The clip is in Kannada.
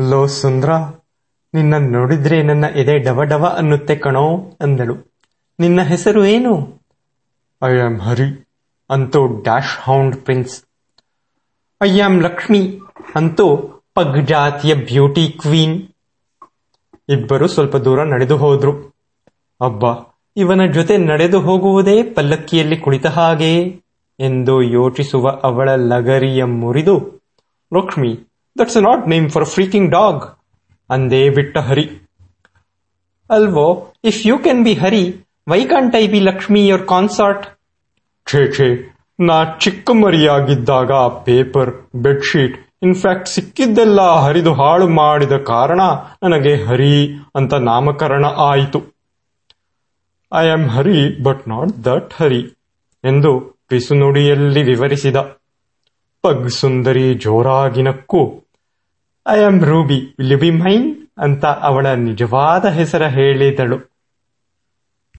ಲೋ ಸುಂದ್ರ ನಿನ್ನ ನೋಡಿದ್ರೆ ನನ್ನ ಎದೆ ಡವ ಡವ ಅನ್ನುತ್ತೆ ಕಣೋ ಅಂದಳು. ನಿನ್ನ ಹೆಸರು ಏನು? ಐ ಆಮ್ ಹರಿ ಅಂತೂ dachshund prince. I am Lakshmi ಅಂತೂ ಪಗ್ ಜಾತಿಯ ಬ್ಯೂಟಿ ಕ್ವೀನ್. ಇಬ್ಬರು ಸ್ವಲ್ಪ ದೂರ ನಡೆದು ಹೋದ್ರು. ಅಬ್ಬ ಇವನ ಜೊತೆ ನಡೆದು ಹೋಗುವುದೇ ಪಲ್ಲಕ್ಕಿಯಲ್ಲಿ ಕುಳಿತ ಹಾಗೆ ಎಂದು ಯೋಚಿಸುವ ಅವಳ ಲಗರಿಯ ಮುರಿದು Lakshmi that's not name for freaking dog ಅಂದೇ ಬಿಟ್ಟ ಹರಿ. ಅಲ್ವೋ if you can be Hari why can't I be Lakshmi your consort ಛೇ ಛೇ, ನಾ ಚಿಕ್ಕ ಮರಿಯಾಗಿದ್ದಾಗ ಪೇಪರ್ ಬೆಡ್ಶೀಟ್ ಇನ್ಫ್ಯಾಕ್ಟ್ ಸಿಕ್ಕಿದ್ದೆಲ್ಲ ಹರಿದು ಹಾಳು ಮಾಡಿದ ಕಾರಣ ನನಗೆ ಹರಿ ಅಂತ ನಾಮಕರಣ ಆಯಿತು. I am Hari but not that Hari, ಎಂದು ಪಿಸುನುಡಿಯಲ್ಲಿ ವಿವರಿಸಿದ. ಪಗ್ ಸುಂದರಿ ಜೋರಾಗಿ ನಕ್ಕು. I am Ruby will you be mine ಅಂತ ಅವಳ ನಿಜವಾದ ಹೆಸರ ಹೇಳಿದಳು.